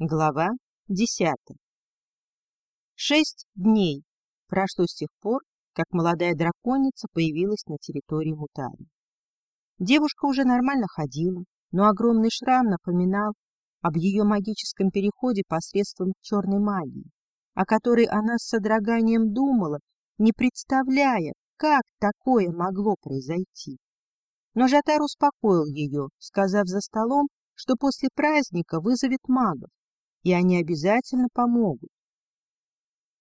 Глава десятая. Шесть дней прошло с тех пор, как молодая драконица появилась на территории Мутари. Девушка уже нормально ходила, но огромный шрам напоминал об ее магическом переходе посредством черной магии, о которой она с содроганием думала, не представляя, как такое могло произойти. Но Жатар успокоил ее, сказав за столом, что после праздника вызовет магов, и они обязательно помогут.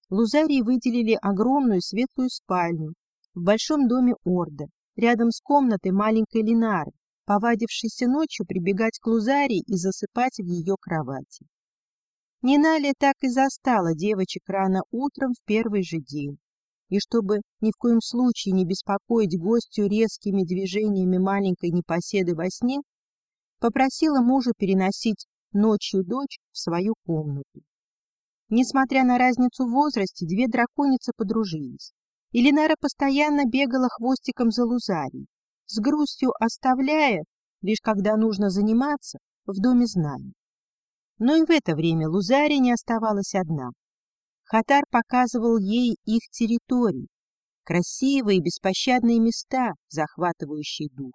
Лузарии выделили огромную светлую спальню в большом доме Орда, рядом с комнатой маленькой Линары, повадившейся ночью прибегать к Лузарии и засыпать в ее кровати. Ниналия так и застала девочек рано утром в первый же день. И чтобы ни в коем случае не беспокоить гостю резкими движениями маленькой непоседы во сне, попросила мужа переносить ночью дочь в свою комнату. Несмотря на разницу в возрасте, две драконицы подружились. И Ленара постоянно бегала хвостиком за Лузарией, с грустью оставляя, лишь когда нужно заниматься, в доме знаний. Но и в это время Лузария не оставалась одна. Хатар показывал ей их территории, красивые и беспощадные места, захватывающие дух.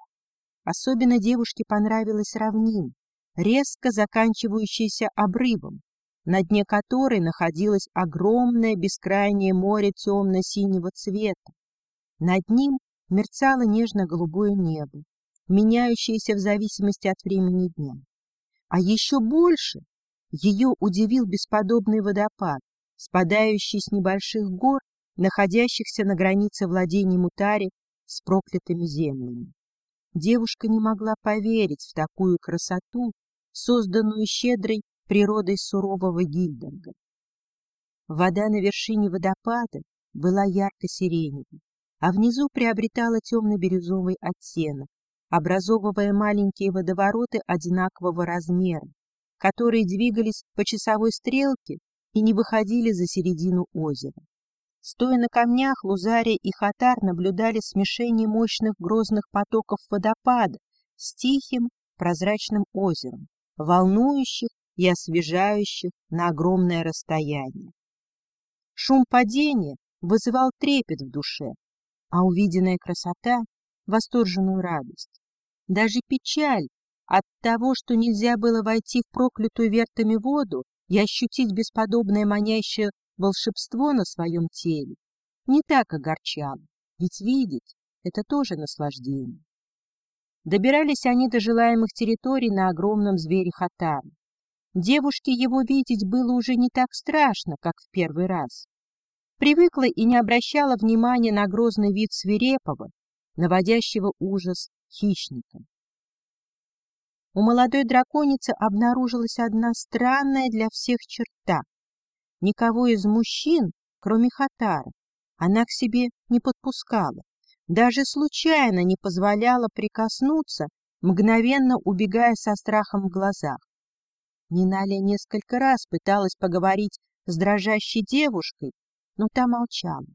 Особенно девушке понравилась равнина, резко заканчивающаяся обрывом, на дне которой находилось огромное бескрайнее море темно-синего цвета. Над ним мерцало нежно-голубое небо, меняющееся в зависимости от времени дня. А еще больше ее удивил бесподобный водопад, спадающий с небольших гор, находящихся на границе владений Мутари с проклятыми землями. Девушка не могла поверить в такую красоту созданную щедрой природой сурового Гильдерга. Вода на вершине водопада была ярко-сиреневой, а внизу приобретала темно-бирюзовый оттенок, образовывая маленькие водовороты одинакового размера, которые двигались по часовой стрелке и не выходили за середину озера. Стоя на камнях, Лузария и Хатар наблюдали смешение мощных грозных потоков водопада с тихим прозрачным озером, волнующих и освежающих на огромное расстояние. Шум падения вызывал трепет в душе, а увиденная красота — восторженную радость. Даже печаль от того, что нельзя было войти в проклятую вертами воду и ощутить бесподобное манящее волшебство на своем теле, не так огорчала, ведь видеть — это тоже наслаждение. Добирались они до желаемых территорий на огромном звере Хатара. Девушке его видеть было уже не так страшно, как в первый раз. Привыкла и не обращала внимания на грозный вид свирепого, наводящего ужас хищника. У молодой драконицы обнаружилась одна странная для всех черта. Никого из мужчин, кроме Хатара, она к себе не подпускала даже случайно не позволяла прикоснуться, мгновенно убегая со страхом в глазах. Ниналя несколько раз пыталась поговорить с дрожащей девушкой, но та молчала.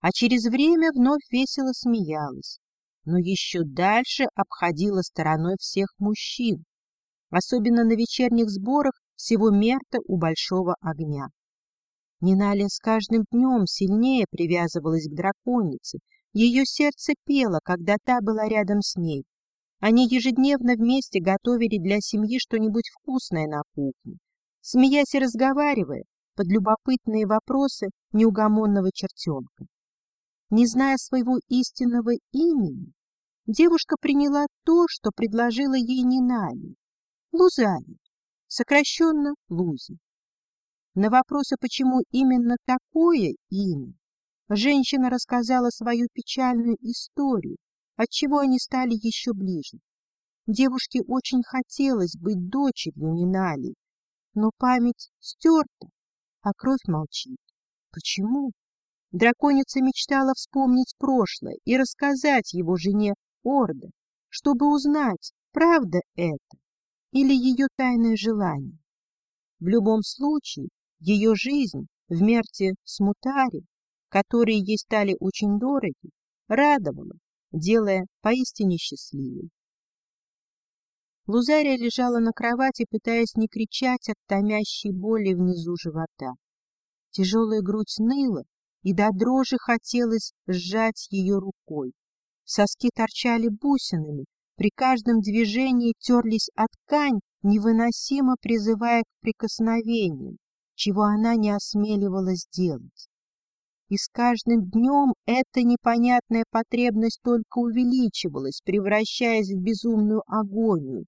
А через время вновь весело смеялась, но еще дальше обходила стороной всех мужчин, особенно на вечерних сборах всего мерта у большого огня. Ниналя с каждым днем сильнее привязывалась к драконице, ее сердце пело, когда та была рядом с ней. Они ежедневно вместе готовили для семьи что-нибудь вкусное на кухне, смеясь и разговаривая под любопытные вопросы неугомонного чертенка. Не зная своего истинного имени, девушка приняла то, что предложила ей Нинали — Лузали, сокращенно Лузи. На вопросы, почему именно такое имя, Женщина рассказала свою печальную историю, отчего они стали еще ближе. Девушке очень хотелось быть дочерью Нинали, но память стерта, а кровь молчит. Почему? Драконица мечтала вспомнить прошлое и рассказать его жене Орда, чтобы узнать, правда это или ее тайное желание. В любом случае, ее жизнь в Мерте Смутаре которые ей стали очень дороги, радовало, делая поистине счастливой. Лузария лежала на кровати, пытаясь не кричать от томящей боли внизу живота. Тяжелая грудь ныла, и до дрожи хотелось сжать ее рукой. Соски торчали бусинами, при каждом движении терлись от ткань, невыносимо призывая к прикосновениям, чего она не осмеливалась делать. И с каждым днем эта непонятная потребность только увеличивалась, превращаясь в безумную агонию.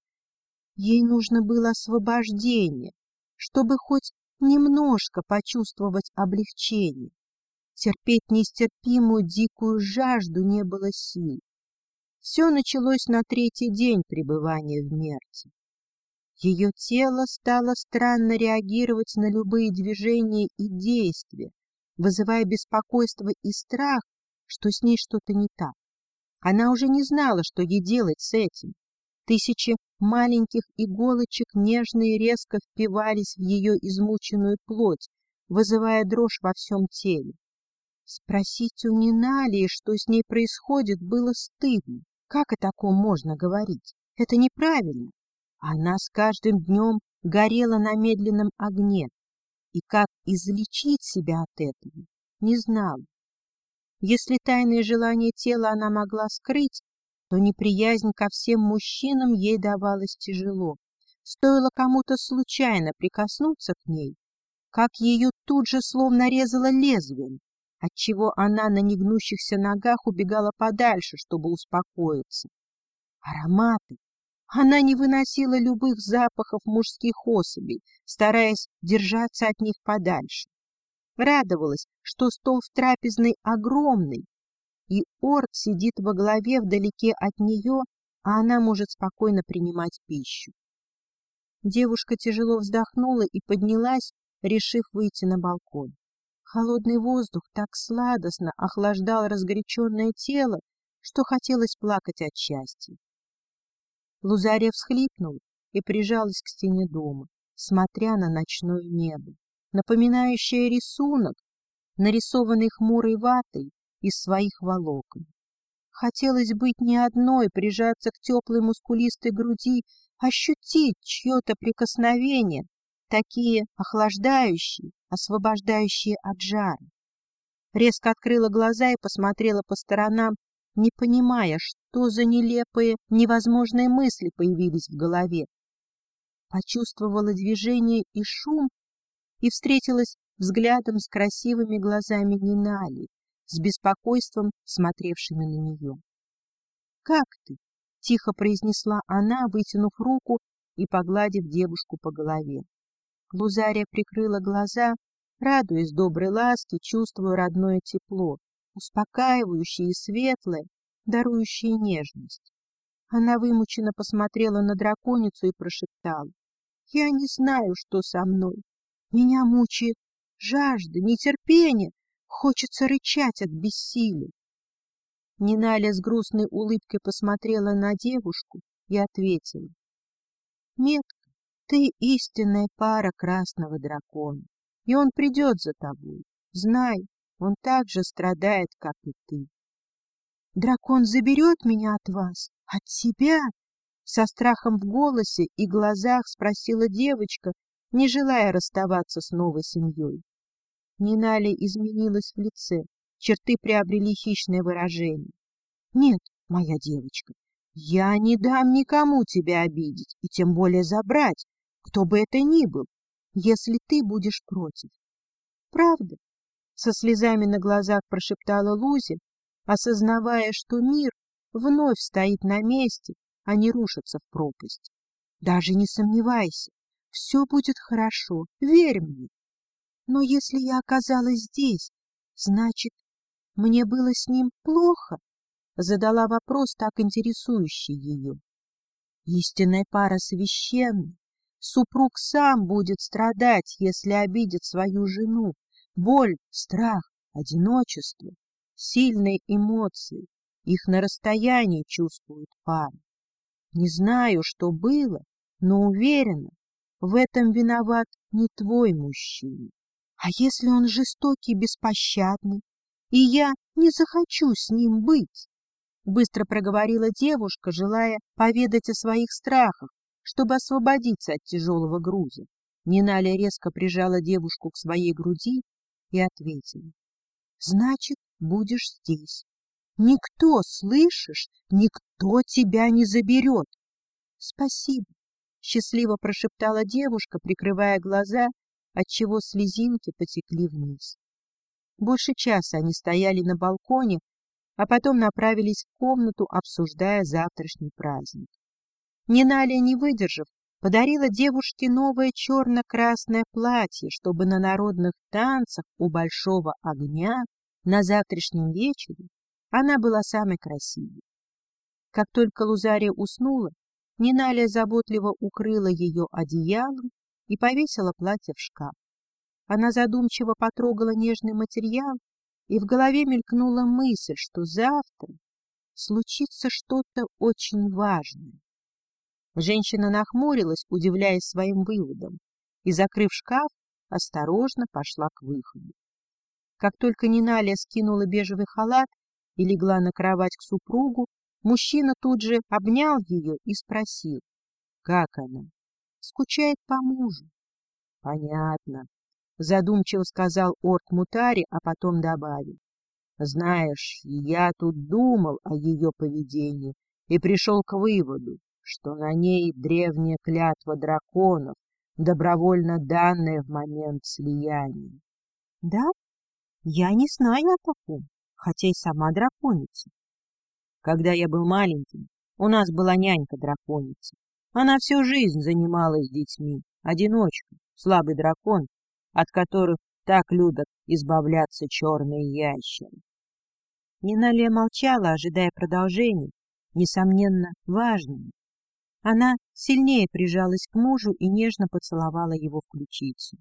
Ей нужно было освобождение, чтобы хоть немножко почувствовать облегчение. Терпеть нестерпимую дикую жажду не было сил. Все началось на третий день пребывания в мерти. Ее тело стало странно реагировать на любые движения и действия, вызывая беспокойство и страх, что с ней что-то не так. Она уже не знала, что ей делать с этим. Тысячи маленьких иголочек нежно и резко впивались в ее измученную плоть, вызывая дрожь во всем теле. Спросить у Ниналии, что с ней происходит, было стыдно. Как о таком можно говорить? Это неправильно. Она с каждым днем горела на медленном огне, и как излечить себя от этого, не знала. Если тайные желания тела она могла скрыть, то неприязнь ко всем мужчинам ей давалась тяжело. Стоило кому-то случайно прикоснуться к ней, как ее тут же словно резало лезвием, отчего она на негнущихся ногах убегала подальше, чтобы успокоиться. Ароматы. Она не выносила любых запахов мужских особей, стараясь держаться от них подальше. Радовалась, что стол в трапезной огромный, и Орд сидит во главе вдалеке от нее, а она может спокойно принимать пищу. Девушка тяжело вздохнула и поднялась, решив выйти на балкон. Холодный воздух так сладостно охлаждал разгоряченное тело, что хотелось плакать от счастья. Лузария всхлипнула и прижалась к стене дома, смотря на ночное небо, напоминающее рисунок, нарисованный хмурой ватой из своих волокон. Хотелось быть не одной, прижаться к теплой мускулистой груди, ощутить чье-то прикосновение, такие охлаждающие, освобождающие от жара. Резко открыла глаза и посмотрела по сторонам, не понимая, что за нелепые, невозможные мысли появились в голове. Почувствовала движение и шум и встретилась взглядом с красивыми глазами Нинали, с беспокойством смотревшими на нее. — Как ты? — тихо произнесла она, вытянув руку и погладив девушку по голове. Лузария прикрыла глаза, радуясь доброй ласке, чувствуя родное тепло, успокаивающее и светлое, дарующее нежность. Она вымученно посмотрела на драконицу и прошептала. — Я не знаю, что со мной. Меня мучает жажда, нетерпение, хочется рычать от бессилия. Ниналя с грустной улыбкой посмотрела на девушку и ответила. — Метка, ты истинная пара красного дракона, и он придет за тобой. Знай, он так же страдает, как и ты. — Дракон заберет меня от вас, от себя? Со страхом в голосе и глазах спросила девочка, не желая расставаться с новой семьей. Нинали изменилась в лице, черты приобрели хищное выражение. — Нет, моя девочка, я не дам никому тебя обидеть, и тем более забрать, кто бы это ни был, если ты будешь против. — Правда? — со слезами на глазах прошептала Лузи, осознавая, что мир вновь стоит на месте, а не рушится в пропасть. Даже не сомневайся, все будет хорошо, верь мне. Но если я оказалась здесь, значит, мне было с ним плохо? Задала вопрос, так интересующий ее. Истинная пара священна, Супруг сам будет страдать, если обидит свою жену. Боль, страх, одиночество, сильные эмоции. Их на расстоянии чувствует пара. Не знаю, что было, но уверена, в этом виноват не твой мужчина. А если он жестокий, беспощадный, и я не захочу с ним быть? Быстро проговорила девушка, желая поведать о своих страхах, чтобы освободиться от тяжелого груза. Ниналя резко прижала девушку к своей груди и ответила. — Значит, будешь здесь. Никто, слышишь, никто тебя не заберет. — Спасибо, — счастливо прошептала девушка, прикрывая глаза, отчего слезинки потекли вниз. Больше часа они стояли на балконе, а потом направились в комнату, обсуждая завтрашний праздник. Ниналя, не выдержав, подарила девушке новое черно-красное платье, чтобы на народных танцах у большого огня на завтрашнем вечере она была самой красивой. Как только Лузария уснула, Ниналя заботливо укрыла ее одеялом и повесила платье в шкаф. Она задумчиво потрогала нежный материал, и в голове мелькнула мысль, что завтра случится что-то очень важное. Женщина нахмурилась, удивляясь своим выводам, и, закрыв шкаф, осторожно пошла к выходу. Как только Ниналия скинула бежевый халат и легла на кровать к супругу, мужчина тут же обнял ее и спросил, как она. Скучает по мужу. — Понятно, — задумчиво сказал Орт Мутари, а потом добавил. — Знаешь, я тут думал о ее поведении и пришел к выводу, что на ней древняя клятва драконов, добровольно данная в момент слияния. — Да? Я не знаю о таком, хотя и сама драконица. Когда я был маленьким, у нас была нянька-драконица. Она всю жизнь занималась детьми, одиночка, слабый дракон, от которых так любят избавляться черные ящеры. Ниналия молчала, ожидая продолжения, несомненно, важного. Она сильнее прижалась к мужу и нежно поцеловала его в ключицу.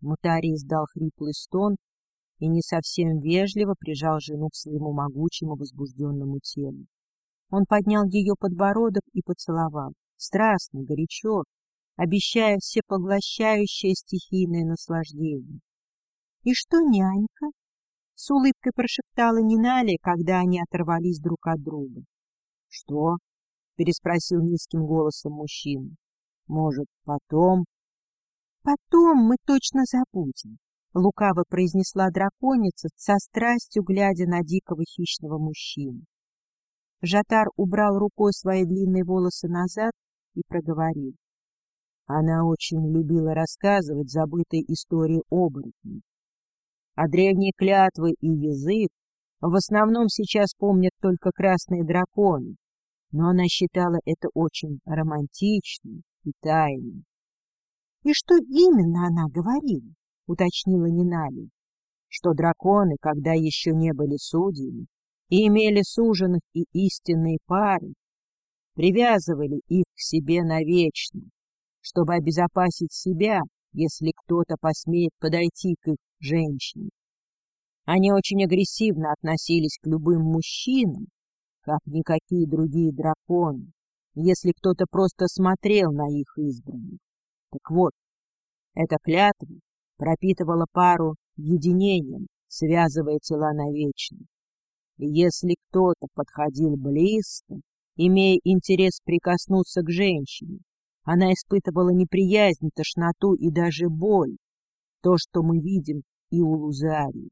Мутари издал хриплый стон и не совсем вежливо прижал жену к своему могучему возбужденному телу. Он поднял ее подбородок и поцеловал, страстно, горячо, обещая всепоглощающее стихийное наслаждение. — И что, нянька? — с улыбкой прошептала Ниналия, когда они оторвались друг от друга. — Что? — переспросил низким голосом мужчина. — Может, потом? — Потом мы точно забудем, — лукаво произнесла драконица, со страстью глядя на дикого хищного мужчину. Жатар убрал рукой свои длинные волосы назад и проговорил. Она очень любила рассказывать забытые истории оборотней. А древние клятвы и язык в основном сейчас помнят только красные драконы, но она считала это очень романтичным и тайным. — И что именно она говорила? — уточнила Нинали. — Что драконы, когда еще не были судьями, и имели суженых и истинные пары, привязывали их к себе навечно, чтобы обезопасить себя, если кто-то посмеет подойти к их женщине. Они очень агрессивно относились к любым мужчинам, как никакие другие драконы, если кто-то просто смотрел на их избранных. Так вот, эта клятва пропитывала пару единением, связывая тела навечно. И если кто-то подходил близко, имея интерес прикоснуться к женщине, она испытывала неприязнь, тошноту и даже боль, то, что мы видим и у Лузарии.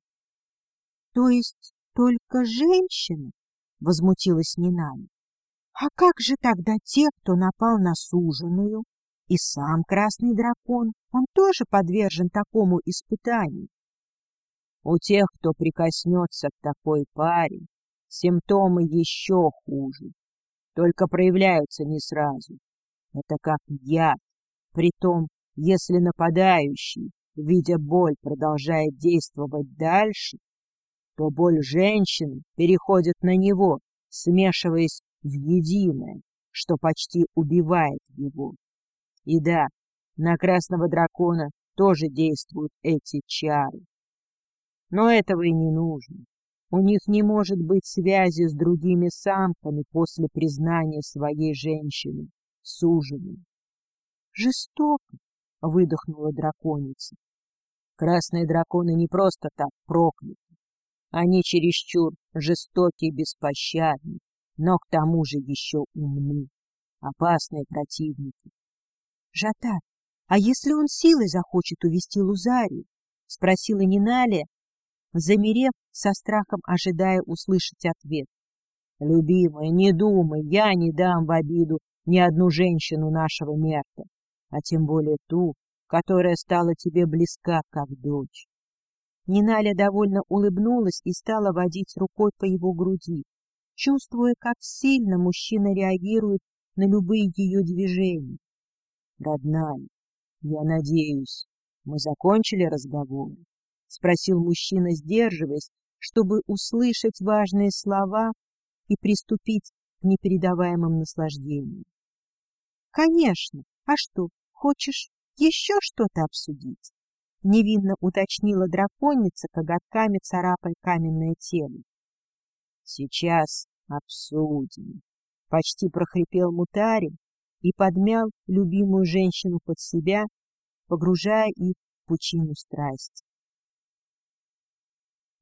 — То есть только женщины? — возмутилась Нинами. — А как же тогда те, кто напал на суженую? И сам красный дракон, он тоже подвержен такому испытанию. У тех, кто прикоснется к такой паре, симптомы еще хуже, только проявляются не сразу. Это как яд. Притом, если нападающий, видя боль, продолжает действовать дальше, то боль женщины переходит на него, смешиваясь в единое, что почти убивает его. И да, на красного дракона тоже действуют эти чары. Но этого и не нужно. У них не может быть связи с другими самками после признания своей женщины суженым. Жестоко, выдохнула драконица. Красные драконы не просто так прокляты. Они чересчур жестоки и беспощадны, но к тому же еще умны. опасные противники. — Жатар, а если он силой захочет увести Лузарию? — спросила Ниналия, замерев со страхом, ожидая услышать ответ. — Любимая, не думай, я не дам в обиду ни одну женщину нашего Мерта, а тем более ту, которая стала тебе близка, как дочь. Ниналя довольно улыбнулась и стала водить рукой по его груди, чувствуя, как сильно мужчина реагирует на любые ее движения. — Родная, я надеюсь, мы закончили разговор? — спросил мужчина, сдерживаясь, чтобы услышать важные слова и приступить к непередаваемым наслаждениям. — Конечно. А что, хочешь еще что-то обсудить? — невинно уточнила драконица, коготками царапая каменное тело. — Сейчас обсудим, — почти прохрипел Мутарин и подмял любимую женщину под себя, погружая их в пучину страсти.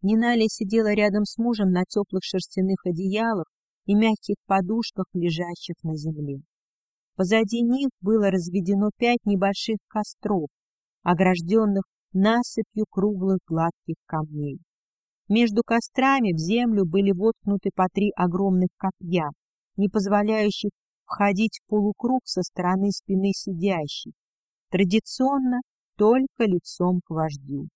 Ниналия сидела рядом с мужем на теплых шерстяных одеялах и мягких подушках, лежащих на земле. Позади них было разведено пять небольших костров, огражденных насыпью круглых гладких камней. Между кострами в землю были воткнуты по три огромных копья, не позволяющих входить в полукруг со стороны спины сидящей, традиционно только лицом к вождю.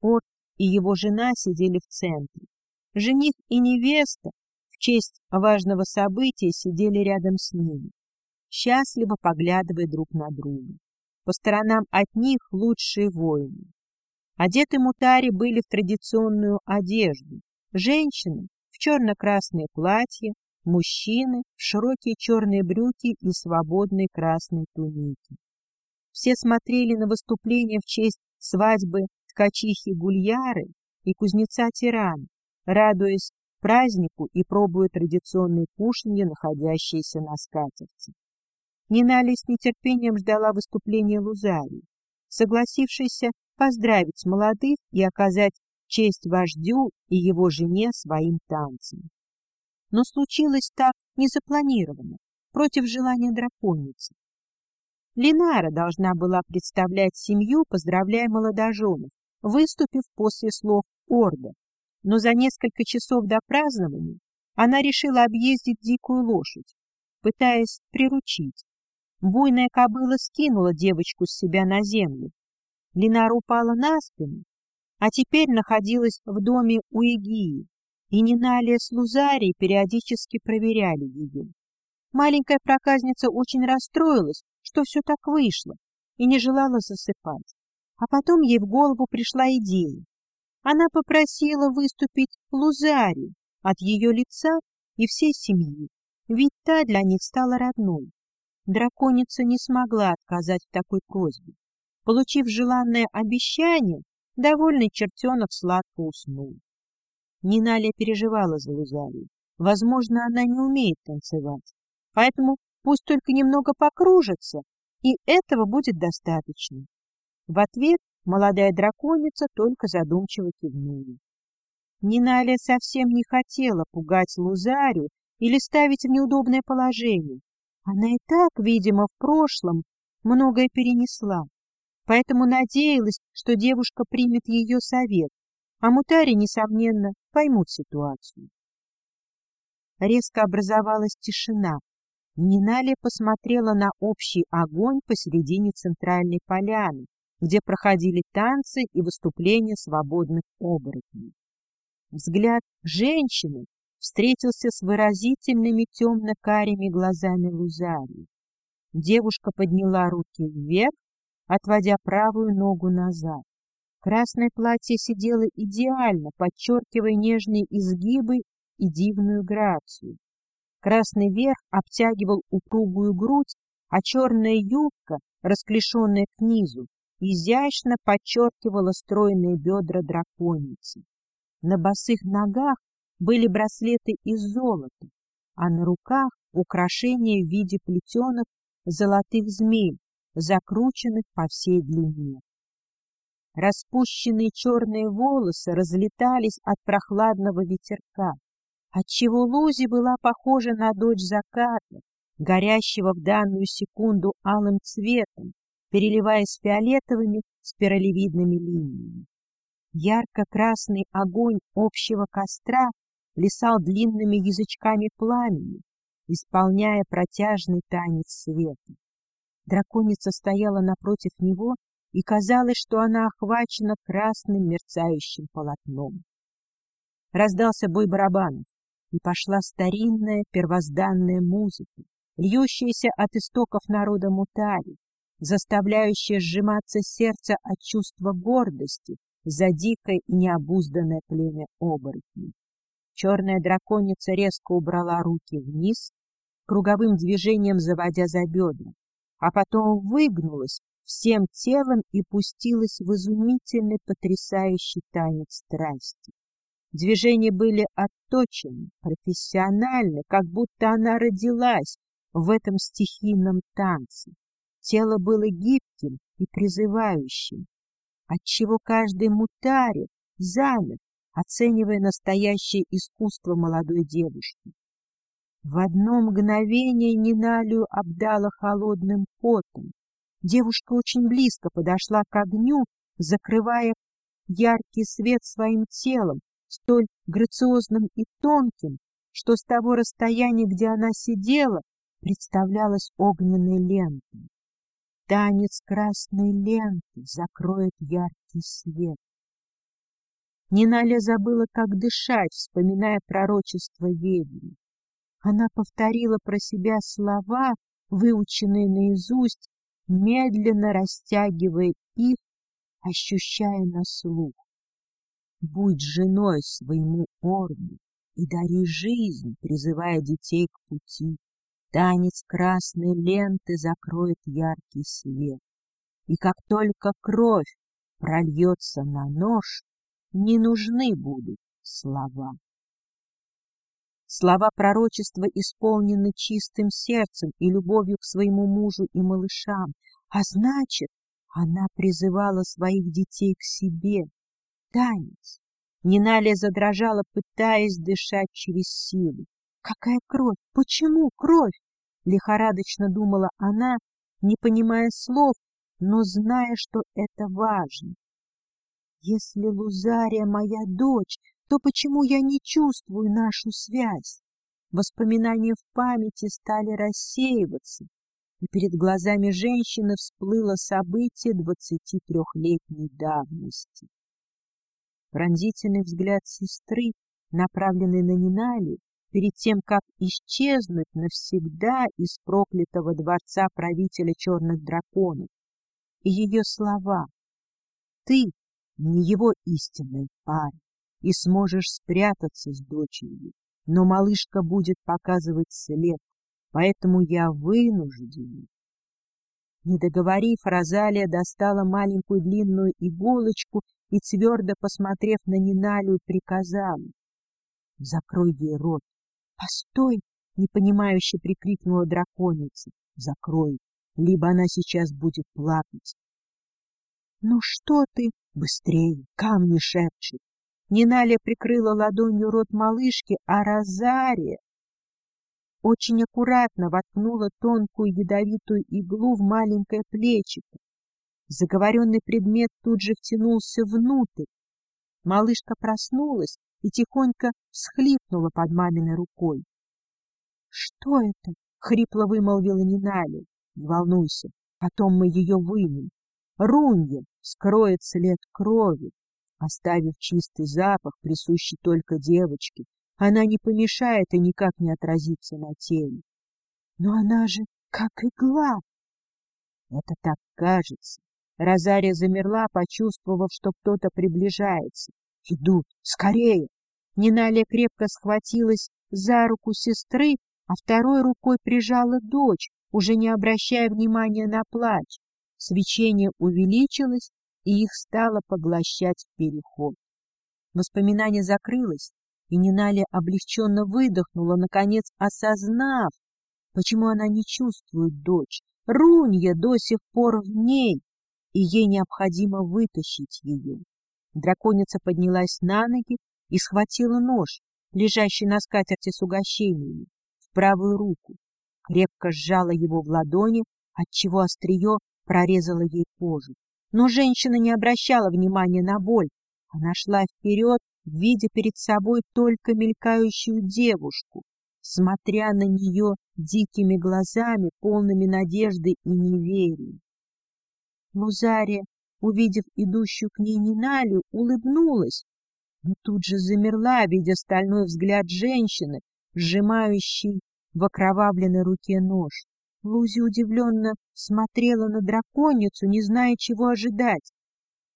Орк и его жена сидели в центре. Жених и невеста в честь важного события сидели рядом с ними, счастливо поглядывая друг на друга. По сторонам от них лучшие воины. Одеты мутари были в традиционную одежду. Женщины в черно-красные платья, мужчины в широкие черные брюки и свободные красные туники. Все смотрели на выступление в честь свадьбы ткачихи Гульяры и кузнеца Тирана, радуясь празднику и пробуя традиционные кушанья, находящиеся на скатерти. Нинали с нетерпением ждала выступления Лузарии, согласившейся поздравить молодых и оказать честь вождю и его жене своим танцем. Но случилось так незапланированно, против желания драконицы. Линара должна была представлять семью, поздравляя молодоженов, выступив после слов Орда, но за несколько часов до празднования она решила объездить дикую лошадь, пытаясь приручить. Буйная кобыла скинула девочку с себя на землю. Линара упала на спину, а теперь находилась в доме у Игии, и Ниналия с Лузарией периодически проверяли ее. Маленькая проказница очень расстроилась, что все так вышло, и не желала засыпать. А потом ей в голову пришла идея. Она попросила выступить Лузарию от ее лица и всей семьи, ведь та для них стала родной. Драконица не смогла отказать в такой просьбе. Получив желанное обещание, довольный чертенок сладко уснул. Ниналия переживала за Лузарию. Возможно, она не умеет танцевать, поэтому пусть только немного покружится, и этого будет достаточно. В ответ молодая драконица только задумчиво кивнула. Ниналия совсем не хотела пугать Лузарию или ставить в неудобное положение, она и так, видимо, в прошлом многое перенесла, поэтому надеялась, что девушка примет ее совет, а мутари, несомненно, поймут ситуацию. Резко образовалась тишина. Ниналия посмотрела на общий огонь посередине центральной поляны, где проходили танцы и выступления свободных оборотней. Взгляд женщины встретился с выразительными темно-карими глазами Лузарии. Девушка подняла руки вверх, отводя правую ногу назад. Красное платье сидело идеально, подчеркивая нежные изгибы и дивную грацию. Красный верх обтягивал упругую грудь, а черная юбка, расклешенная к низу, изящно подчеркивала стройные бедра драконицы. На босых ногах были браслеты из золота, а на руках украшения в виде плетеных золотых змей, закрученных по всей длине. Распущенные черные волосы разлетались от прохладного ветерка, отчего Лузи была похожа на дочь заката, горящего в данную секунду алым цветом, переливаясь фиолетовыми спиралевидными линиями. Ярко-красный огонь общего костра плясал длинными язычками пламени, исполняя протяжный танец света. Драконица стояла напротив него, и казалось, что она охвачена красным мерцающим полотном. Раздался бой барабанов, и пошла старинная первозданная музыка, льющаяся от истоков народа Мутари, заставляющая сжиматься сердце от чувства гордости за дикое и необузданное племя оборотней. Черная драконица резко убрала руки вниз, круговым движением заводя за бедра, а потом выгнулась всем телом и пустилась в изумительный потрясающий танец страсти. Движения были отточены, профессиональны, как будто она родилась в этом стихийном танце. Тело было гибким и призывающим, отчего каждый мутарит замер, оценивая настоящее искусство молодой девушки. В одно мгновение Ниналию обдала холодным потом. Девушка очень близко подошла к огню, закрывая яркий свет своим телом, столь грациозным и тонким, что с того расстояния, где она сидела, представлялась огненной лентой. Танец красной ленты закроет яркий свет. Ниналя забыла, как дышать, вспоминая пророчество ведьмы. Она повторила про себя слова, выученные наизусть, медленно растягивая их, ощущая на слух. Будь женой своему Орду и дари жизнь, призывая детей к пути. Танец красной ленты закроет яркий свет. И как только кровь прольется на нож, не нужны будут слова. Слова пророчества исполнены чистым сердцем и любовью к своему мужу и малышам, а значит, она призывала своих детей к себе. Танец. Ниналия задрожала, пытаясь дышать через силу. Какая кровь? Почему кровь? Лихорадочно думала она, не понимая слов, но зная, что это важно. Если Лузария моя дочь, то почему я не чувствую нашу связь? Воспоминания в памяти стали рассеиваться, и перед глазами женщины всплыло событие двадцати трехлетней давности. Пронзительный взгляд сестры, направленный на Ниналию, перед тем, как исчезнуть навсегда из проклятого дворца правителя черных драконов, и ее слова «Ты не его истинная пара, и сможешь спрятаться с дочерью, но малышка будет показывать след, поэтому я вынуждена. Не договорив, Розалия достала маленькую длинную иголочку и, твердо посмотрев на Ниналию, приказала. — Закрой ей рот. — Постой! — непонимающе прикрикнула драконица. — Закрой, либо она сейчас будет плакать. — Ну что ты? Быстрее! Камни шепчут! Ниналя прикрыла ладонью рот малышки, а Розария очень аккуратно воткнула тонкую ядовитую иглу в маленькое плечико. Заговоренный предмет тут же втянулся внутрь. Малышка проснулась и тихонько всхлипнула под маминой рукой. — Что это? — хрипло вымолвила Ниналя. — Не волнуйся, потом мы ее вынем. Рунья скроет след крови, оставив чистый запах, присущий только девочке. Она не помешает и никак не отразится на теле. Но она же как игла. Это так кажется. Розария замерла, почувствовав, что кто-то приближается. Идут, скорее! Ниналия крепко схватилась за руку сестры, а второй рукой прижала дочь, уже не обращая внимания на плач. Свечение увеличилось, и их стало поглощать переход. Воспоминание закрылось, и Ниналя облегченно выдохнула, наконец осознав, почему она не чувствует дочь. Рунья до сих пор в ней, и ей необходимо вытащить ее. Драконица поднялась на ноги и схватила нож, лежащий на скатерти с угощениями, в правую руку. крепко сжала его в ладони, отчего острие прорезало ей кожу. Но женщина не обращала внимания на боль. Она шла вперед, видя перед собой только мелькающую девушку, смотря на нее дикими глазами, полными надежды и неверия. Лузария, увидев идущую к ней Ниналю, улыбнулась, но тут же замерла, видя стальной взгляд женщины, сжимающей в окровавленной руке нож. Лузи удивленно смотрела на драконицу, не зная, чего ожидать.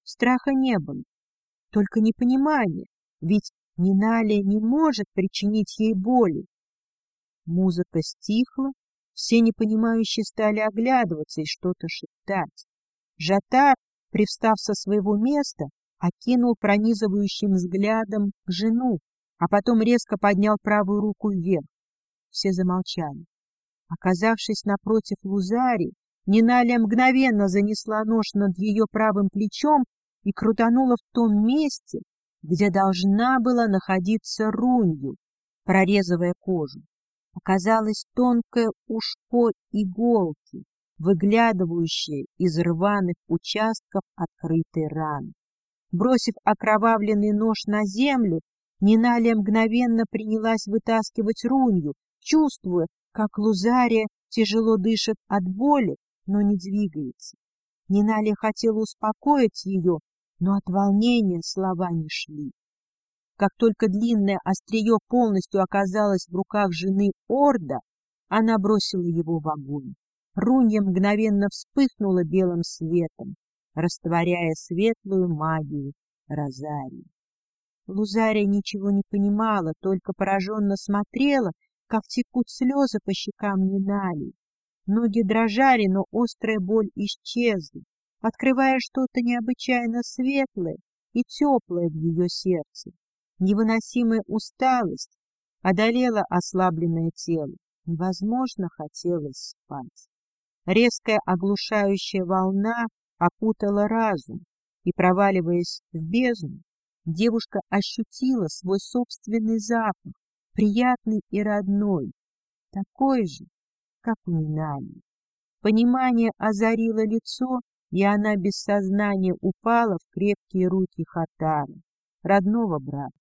Страха не было, только непонимание, ведь Ниналия не может причинить ей боли. Музыка стихла, все непонимающие стали оглядываться и что-то шептать. Жатар, привстав со своего места, окинул пронизывающим взглядом жену, а потом резко поднял правую руку вверх. Все замолчали. Оказавшись напротив Лузари, Ниналия мгновенно занесла нож над ее правым плечом и крутанула в том месте, где должна была находиться рунью, прорезывая кожу. Оказалось тонкое ушко иголки, выглядывающее из рваных участков открытой раны. Бросив окровавленный нож на землю, Ниналия мгновенно принялась вытаскивать рунью, чувствуя, как Лузария тяжело дышит от боли, но не двигается. Ниналия хотела успокоить ее, но от волнения слова не шли. Как только длинное острие полностью оказалось в руках жены Орда, она бросила его в огонь. Рунья мгновенно вспыхнула белым светом, растворяя светлую магию Розарии. Лузария ничего не понимала, только пораженно смотрела, как текут слезы по щекам Нинали. Ноги дрожали, но острая боль исчезла открывая что-то необычайно светлое и теплое в ее сердце. Невыносимая усталость одолела ослабленное тело. Невозможно хотелось спать. Резкая оглушающая волна опутала разум, и, проваливаясь в бездну, девушка ощутила свой собственный запах, приятный и родной, такой же, как у Нинали. Понимание озарило лицо, и она без сознания упала в крепкие руки Хатара, родного брата.